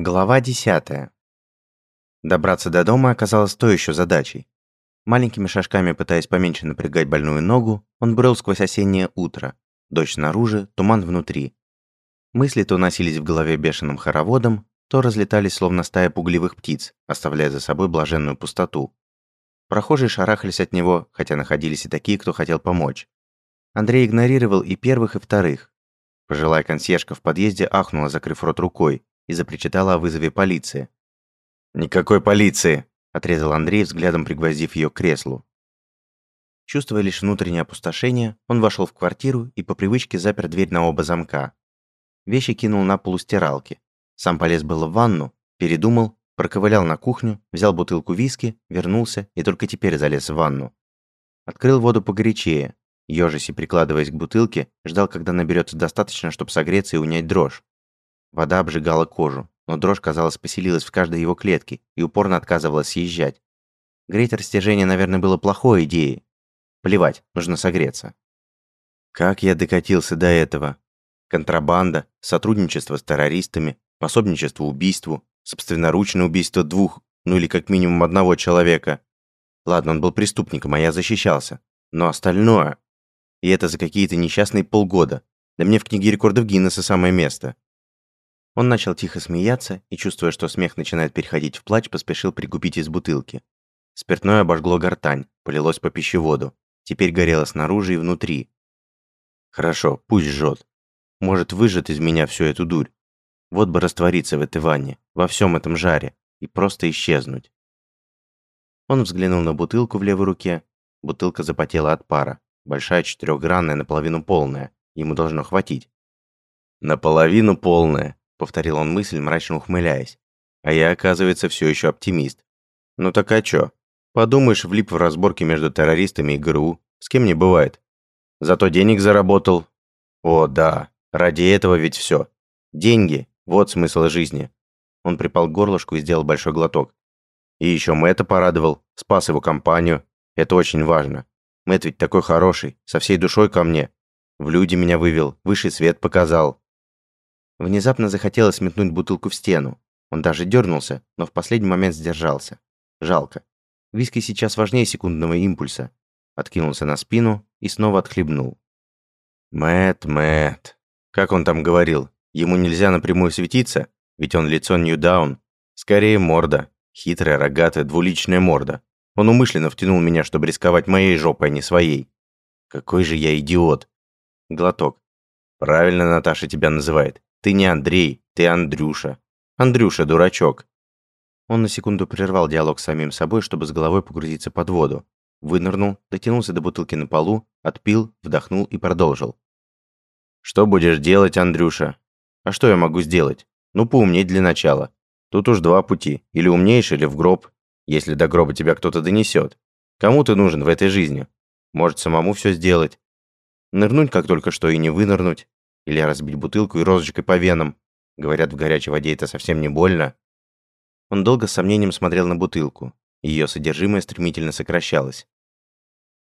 Глава 10. Добраться до дома оказалось той еще задачей. Маленькими шажками пытаясь поменьше напрягать больную ногу, он брел сквозь осеннее утро. Дождь снаружи, туман внутри. Мысли то носились в голове бешеным хороводом, то разлетались словно стая пугливых птиц, оставляя за собой блаженную пустоту. Прохожие шарахались от него, хотя находились и такие, кто хотел помочь. Андрей игнорировал и первых, и вторых. Пожилая консьержка в подъезде ахнула, закрыв рот рукой, и запричитала о вызове полиции. «Никакой полиции!» – отрезал Андрей, взглядом пригвоздив ее к креслу. Чувствуя лишь внутреннее опустошение, он вошел в квартиру и по привычке запер дверь на оба замка. Вещи кинул на полу стиралки. Сам полез было в ванну, передумал, проковылял на кухню, взял бутылку виски, вернулся и только теперь залез в ванну. Открыл воду погорячее, ежась и прикладываясь к бутылке, ждал, когда наберется достаточно, чтобы согреться и унять дрожь. Вода обжигала кожу, но дрожь, казалось, поселилась в каждой его клетке и упорно отказывалась съезжать. Греть растяжение, наверное, было плохой идеей. Плевать, нужно согреться. Как я докатился до этого? Контрабанда, сотрудничество с террористами, пособничество убийству, собственноручное убийство двух, ну или как минимум одного человека. Ладно, он был преступником, а я защищался. Но остальное... И это за какие-то несчастные полгода. Да мне в книге рекордов Гиннесса самое место. Он начал тихо смеяться и, чувствуя, что смех начинает переходить в плач, поспешил пригубить из бутылки. Спиртное обожгло гортань, полилось по пищеводу. Теперь горело снаружи и внутри. Хорошо, пусть жжет. Может, выжжет из меня всю эту дурь. Вот бы раствориться в этой ванне, во всем этом жаре, и просто исчезнуть. Он взглянул на бутылку в левой руке. Бутылка запотела от пара. Большая, четырехгранная, наполовину полная. Ему должно хватить. Наполовину полная повторил он мысль, мрачно ухмыляясь. А я, оказывается, все еще оптимист. Ну так а чё? Подумаешь, влип в разборки между террористами и ГРУ. С кем не бывает. Зато денег заработал. О, да. Ради этого ведь все. Деньги. Вот смысл жизни. Он припал к горлышку и сделал большой глоток. И еще Мэтта порадовал, спас его компанию. Это очень важно. Мэтт ведь такой хороший, со всей душой ко мне. В люди меня вывел, высший свет показал. Внезапно захотелось метнуть бутылку в стену. Он даже дернулся, но в последний момент сдержался. Жалко. Виски сейчас важнее секундного импульса. Откинулся на спину и снова отхлебнул. Мэт, Мэт. Как он там говорил? Ему нельзя напрямую светиться, ведь он лицо Ньюдаун. Скорее морда. Хитрая, рогатая, двуличная морда. Он умышленно втянул меня, чтобы рисковать моей жопой, а не своей. Какой же я идиот. Глоток. Правильно Наташа тебя называет. Ты не Андрей, ты Андрюша. Андрюша, дурачок. Он на секунду прервал диалог с самим собой, чтобы с головой погрузиться под воду. Вынырнул, дотянулся до бутылки на полу, отпил, вдохнул и продолжил. «Что будешь делать, Андрюша?» «А что я могу сделать? Ну, поумнеть для начала. Тут уж два пути. Или умнеешь, или в гроб. Если до гроба тебя кто-то донесет. Кому ты нужен в этой жизни? Может, самому все сделать? Нырнуть, как только что, и не вынырнуть. Или разбить бутылку и розочкой по венам. Говорят, в горячей воде это совсем не больно. Он долго с сомнением смотрел на бутылку. Ее содержимое стремительно сокращалось.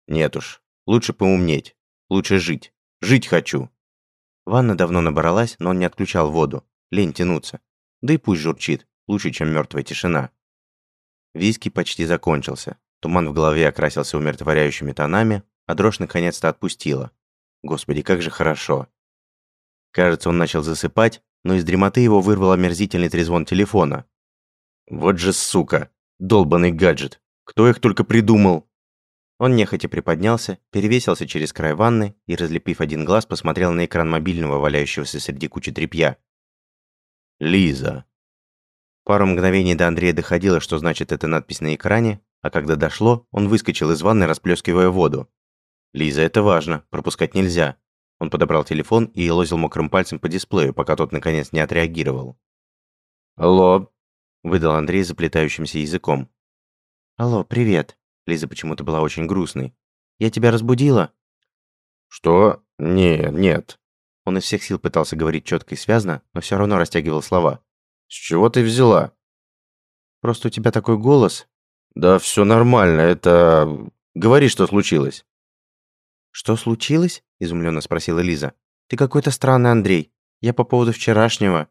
Нет уж, лучше поумнеть. Лучше жить. Жить хочу. Ванна давно набралась, но он не отключал воду. Лень тянуться. Да и пусть журчит. Лучше, чем мертвая тишина. Виски почти закончился. Туман в голове окрасился умиротворяющими тонами, а дрожь наконец-то отпустила. Господи, как же хорошо. Кажется, он начал засыпать, но из дремоты его вырвал омерзительный трезвон телефона. «Вот же сука! Долбанный гаджет! Кто их только придумал!» Он нехотя приподнялся, перевесился через край ванны и, разлепив один глаз, посмотрел на экран мобильного, валяющегося среди кучи тряпья. «Лиза!» Пару мгновений до Андрея доходило, что значит эта надпись на экране, а когда дошло, он выскочил из ванны, расплескивая воду. «Лиза, это важно, пропускать нельзя. Он подобрал телефон и елозил мокрым пальцем по дисплею, пока тот наконец не отреагировал. «Алло», — выдал Андрей заплетающимся языком. «Алло, привет». Лиза почему-то была очень грустной. «Я тебя разбудила?» «Что? Не, нет». Он из всех сил пытался говорить четко и связно, но все равно растягивал слова. «С чего ты взяла?» «Просто у тебя такой голос». «Да все нормально, это... Говори, что случилось». «Что случилось?» – изумленно спросила Лиза. «Ты какой-то странный, Андрей. Я по поводу вчерашнего».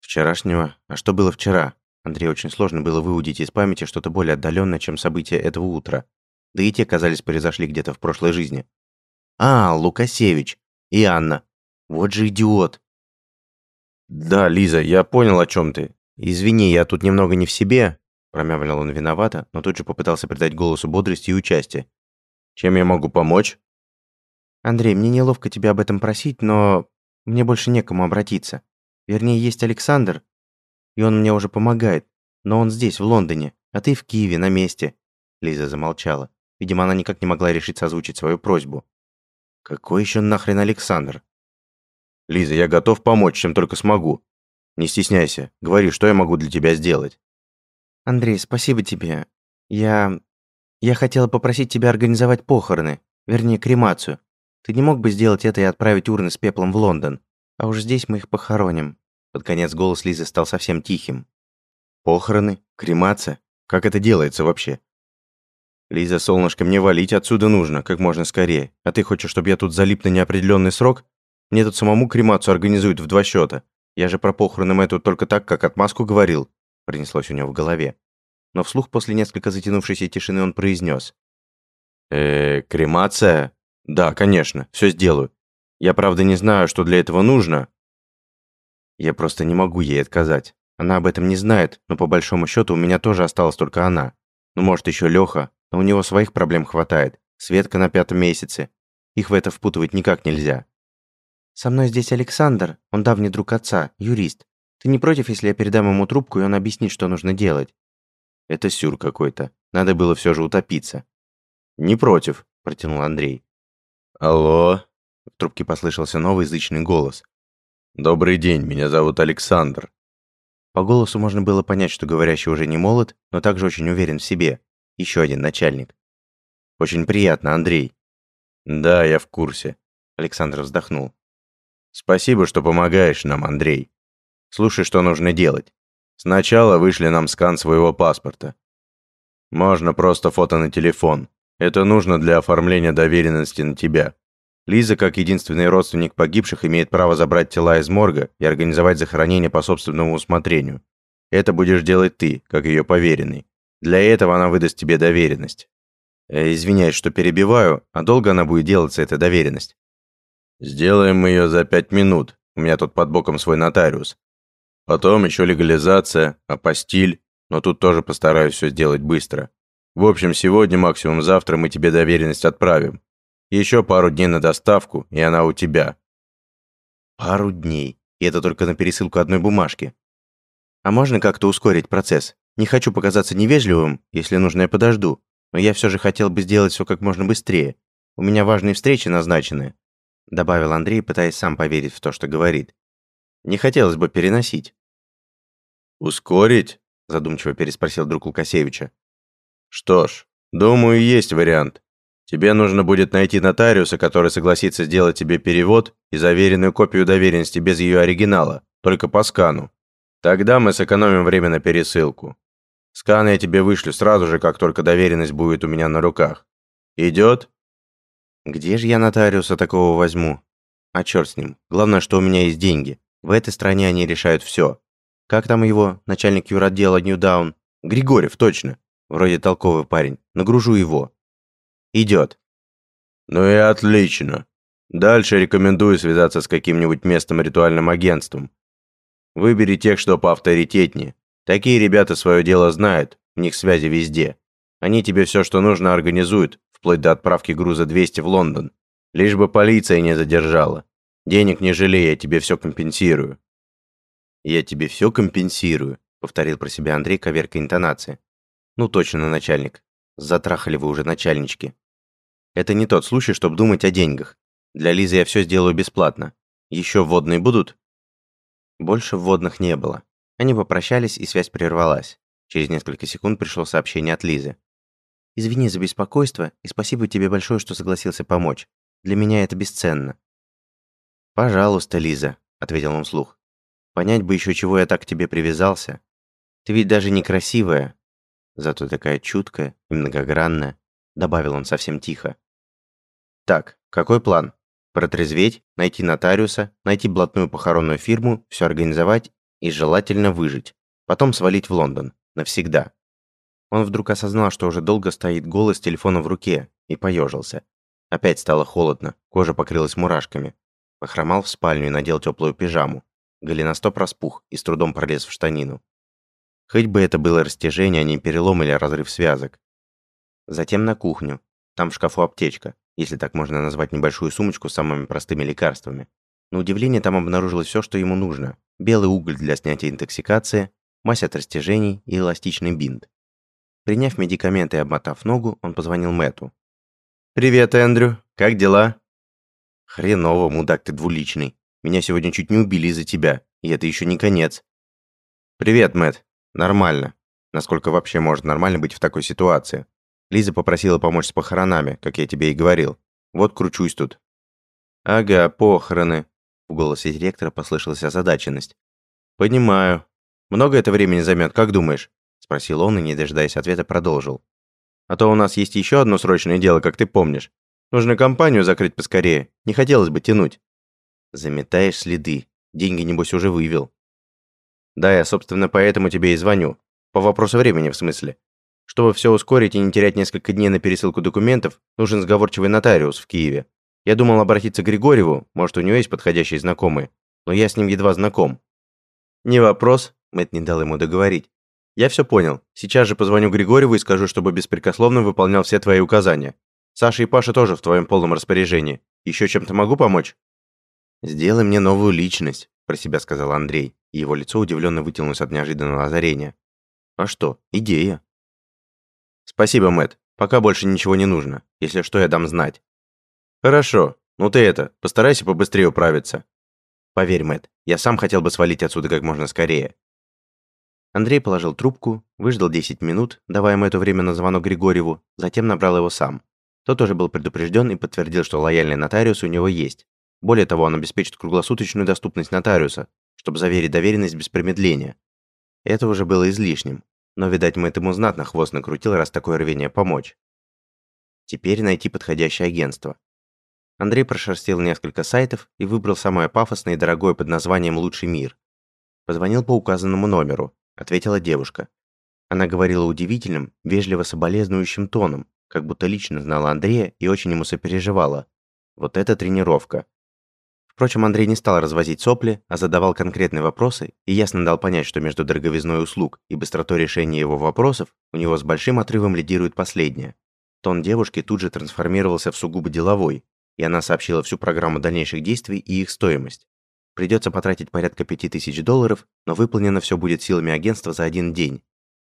Вчерашнего? А что было вчера? Андрею очень сложно было выудить из памяти что-то более отдаленное, чем события этого утра. Да и те, казались, произошли где-то в прошлой жизни. А, Лукасевич. И Анна. Вот же идиот. Да, Лиза, я понял, о чем ты. Извини, я тут немного не в себе. Промямлил он виновато, но тут же попытался придать голосу бодрости и участия. Чем я могу помочь? Андрей, мне неловко тебя об этом просить, но мне больше некому обратиться. Вернее, есть Александр, и он мне уже помогает, но он здесь, в Лондоне, а ты в Киеве, на месте». Лиза замолчала. Видимо, она никак не могла решиться озвучить свою просьбу. «Какой еще нахрен Александр?» «Лиза, я готов помочь, чем только смогу. Не стесняйся, говори, что я могу для тебя сделать». «Андрей, спасибо тебе. Я... я хотела попросить тебя организовать похороны, вернее, кремацию. Ты не мог бы сделать это и отправить урны с пеплом в Лондон? А уж здесь мы их похороним». Под конец голос Лизы стал совсем тихим. «Похороны? Кремация? Как это делается вообще?» «Лиза, солнышко, мне валить отсюда нужно, как можно скорее. А ты хочешь, чтобы я тут залип на неопределенный срок? Мне тут самому кремацию организуют в два счета. Я же про похороны мою только так, как отмазку говорил», пронеслось у него в голове. Но вслух после несколько затянувшейся тишины он произнес. э кремация? Да, конечно, все сделаю. Я, правда, не знаю, что для этого нужно, я просто не могу ей отказать. Она об этом не знает, но по большому счету у меня тоже осталась только она. Ну, может, еще Леха, но у него своих проблем хватает. Светка на пятом месяце. Их в это впутывать никак нельзя. Со мной здесь Александр, он давний друг отца, юрист. Ты не против, если я передам ему трубку, и он объяснит, что нужно делать? Это сюр какой-то. Надо было все же утопиться. Не против, протянул Андрей. Алло? В трубке послышался новый зычный голос. «Добрый день, меня зовут Александр». По голосу можно было понять, что говорящий уже не молод, но также очень уверен в себе. Еще один начальник. «Очень приятно, Андрей». «Да, я в курсе», — Александр вздохнул. «Спасибо, что помогаешь нам, Андрей. Слушай, что нужно делать. Сначала вышли нам скан своего паспорта. Можно просто фото на телефон. Это нужно для оформления доверенности на тебя. Лиза, как единственный родственник погибших, имеет право забрать тела из морга и организовать захоронение по собственному усмотрению. Это будешь делать ты, как ее поверенный. Для этого она выдаст тебе доверенность. Э, извиняюсь, что перебиваю, а долго она будет делаться, эта доверенность? Сделаем ее за пять минут. У меня тут под боком свой нотариус. Потом еще легализация, апостиль, но тут тоже постараюсь все сделать быстро. В общем, сегодня, максимум завтра мы тебе доверенность отправим. Еще пару дней на доставку, и она у тебя». «Пару дней. И это только на пересылку одной бумажки. А можно как-то ускорить процесс? Не хочу показаться невежливым, если нужно, я подожду. Но я все же хотел бы сделать все как можно быстрее. У меня важные встречи назначены», добавил Андрей, пытаясь сам поверить в то, что говорит. «Не хотелось бы переносить». «Ускорить?» задумчиво переспросил друг Лукасевича. «Что ж, думаю, есть вариант. Тебе нужно будет найти нотариуса, который согласится сделать тебе перевод и заверенную копию доверенности без ее оригинала, только по скану. Тогда мы сэкономим время на пересылку. Скан я тебе вышлю сразу же, как только доверенность будет у меня на руках. Идет? Где же я нотариуса такого возьму? А черт с ним. Главное, что у меня есть деньги. В этой стране они решают все. Как там его, начальник юротдела Ньюдаун? Григорьев, точно. Вроде толковый парень. Нагружу его. Идет. Ну и отлично. Дальше рекомендую связаться с каким-нибудь местным ритуальным агентством. Выбери тех, что поавторитетнее. Такие ребята свое дело знают, у них связи везде. Они тебе все, что нужно, организуют, вплоть до отправки груза 200 в Лондон. Лишь бы полиция не задержала. Денег не жалея, я тебе все компенсирую. Я тебе все компенсирую, повторил про себя Андрей, коверкой интонации. Ну точно, начальник. Затрахали вы уже начальнички. Это не тот случай, чтобы думать о деньгах. Для Лизы я все сделаю бесплатно. Еще вводные будут?» Больше вводных не было. Они попрощались, и связь прервалась. Через несколько секунд пришло сообщение от Лизы. «Извини за беспокойство, и спасибо тебе большое, что согласился помочь. Для меня это бесценно». «Пожалуйста, Лиза», — ответил он вслух. «Понять бы еще, чего я так к тебе привязался. Ты ведь даже некрасивая, зато такая чуткая и многогранная», — добавил он совсем тихо. Так, какой план? Протрезветь, найти нотариуса, найти блатную похоронную фирму, все организовать И желательно выжить. Потом свалить в Лондон. Навсегда. Он вдруг осознал, что уже долго стоит голый с телефоном в руке, и поежился. Опять стало холодно, кожа покрылась мурашками. Похромал в спальню и надел теплую пижаму. Голеностоп распух и с трудом пролез в штанину. Хоть бы это было растяжение, а не перелом или разрыв связок. Затем на кухню. Там в шкафу аптечка, если так можно назвать небольшую сумочку с самыми простыми лекарствами. На удивление там обнаружилось все, что ему нужно. Белый уголь для снятия интоксикации, мазь от растяжений и эластичный бинт. Приняв медикаменты и обмотав ногу, он позвонил Мэту. «Привет, Эндрю. Как дела?» «Хреново, мудак ты двуличный. Меня сегодня чуть не убили из-за тебя, и это еще не конец». «Привет, Мэт. Нормально. Насколько вообще может нормально быть в такой ситуации? Лиза попросила помочь с похоронами, как я тебе и говорил. Вот кручусь тут». «Ага, похороны». В голосе директора послышалась озадаченность. «Понимаю. Много это времени займет, как думаешь?» Спросил он и, не дожидаясь ответа, продолжил. «А то у нас есть еще одно срочное дело, как ты помнишь. Нужно компанию закрыть поскорее. Не хотелось бы тянуть». «Заметаешь следы. Деньги, небось, уже вывел». «Да, я, собственно, поэтому тебе и звоню. По вопросу времени, в смысле. Чтобы все ускорить и не терять несколько дней на пересылку документов, нужен сговорчивый нотариус в Киеве. Я думал обратиться к Григорьеву, может, у него есть подходящие знакомые, но я с ним едва знаком». «Не вопрос», — Мэтт не дал ему договорить. «Я все понял. Сейчас же позвоню Григорьеву и скажу, чтобы беспрекословно выполнял все твои указания. Саша и Паша тоже в твоем полном распоряжении. Еще чем-то могу помочь?» «Сделай мне новую личность», – про себя сказал Андрей, его лицо удивленно вытянулось от неожиданного озарения. «А что, идея?» «Спасибо, Мэт. Пока больше ничего не нужно. Если что, я дам знать». «Хорошо. Ну ты это, постарайся побыстрее управиться». «Поверь, Мэт, я сам хотел бы свалить отсюда как можно скорее. Андрей положил трубку, выждал 10 минут, давая это время на звонок Григорьеву, затем набрал его сам. Тот тоже был предупрежден и подтвердил, что лояльный нотариус у него есть. Более того, он обеспечит круглосуточную доступность нотариуса, чтобы заверить доверенность без промедления. Это уже было излишним, но, видать, мы этому знатно хвост накрутил, раз такое рвение помочь. Теперь найти подходящее агентство. Андрей прошерстил несколько сайтов и выбрал самое пафосное и дорогое под названием «Лучший мир». Позвонил по указанному номеру, ответила девушка. Она говорила удивительным, вежливо соболезнующим тоном, как будто лично знала Андрея и очень ему сопереживала. Вот это тренировка. Впрочем, Андрей не стал развозить сопли, а задавал конкретные вопросы и ясно дал понять, что между дороговизной услуг и быстротой решения его вопросов у него с большим отрывом лидирует последнее. Тон девушки тут же трансформировался в сугубо деловой, и она сообщила всю программу дальнейших действий и их стоимость. Придется потратить порядка 5000 долларов, но выполнено все будет силами агентства за один день.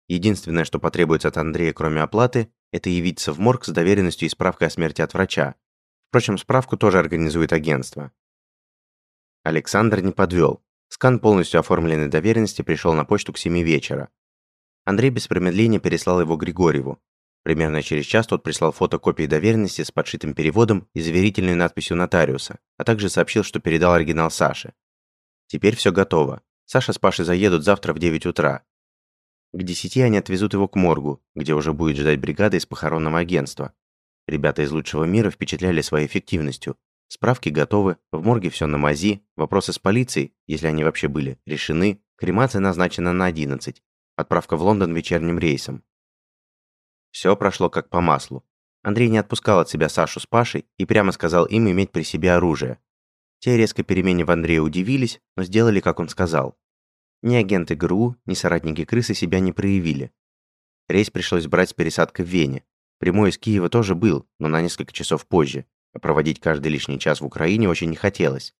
Единственное, что потребуется от Андрея, кроме оплаты, это явиться в морг с доверенностью и справкой о смерти от врача. Впрочем, справку тоже организует агентство. Александр не подвел. Скан полностью оформленной доверенности пришел на почту к 7 вечера. Андрей без промедления переслал его Григорьеву. Примерно через час тот прислал фотокопии доверенности с подшитым переводом и заверительной надписью нотариуса, а также сообщил, что передал оригинал Саше. Теперь все готово. Саша с Пашей заедут завтра в 9 утра. К 10 они отвезут его к моргу, где уже будет ждать бригада из похоронного агентства. Ребята из лучшего мира впечатляли своей эффективностью. Справки готовы, в морге все на мази, вопросы с полицией, если они вообще были, решены, кремация назначена на 11, отправка в Лондон вечерним рейсом. Все прошло как по маслу. Андрей не отпускал от себя Сашу с Пашей и прямо сказал им иметь при себе оружие. Те резко перемене в Андрея удивились, но сделали, как он сказал. Ни агенты ГРУ, ни соратники крысы себя не проявили. Рейс пришлось брать с пересадкой в Вене. Прямой из Киева тоже был, но на несколько часов позже, проводить каждый лишний час в Украине очень не хотелось.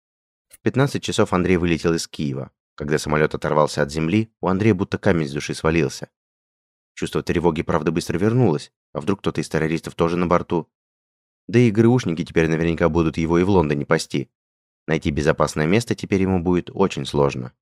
В 15 часов Андрей вылетел из Киева. Когда самолет оторвался от земли, у Андрея будто камень с души свалился. Чувство тревоги, правда, быстро вернулось. А вдруг кто-то из террористов тоже на борту? Да и ГРУшники теперь наверняка будут его и в Лондоне пасти. Найти безопасное место теперь ему будет очень сложно.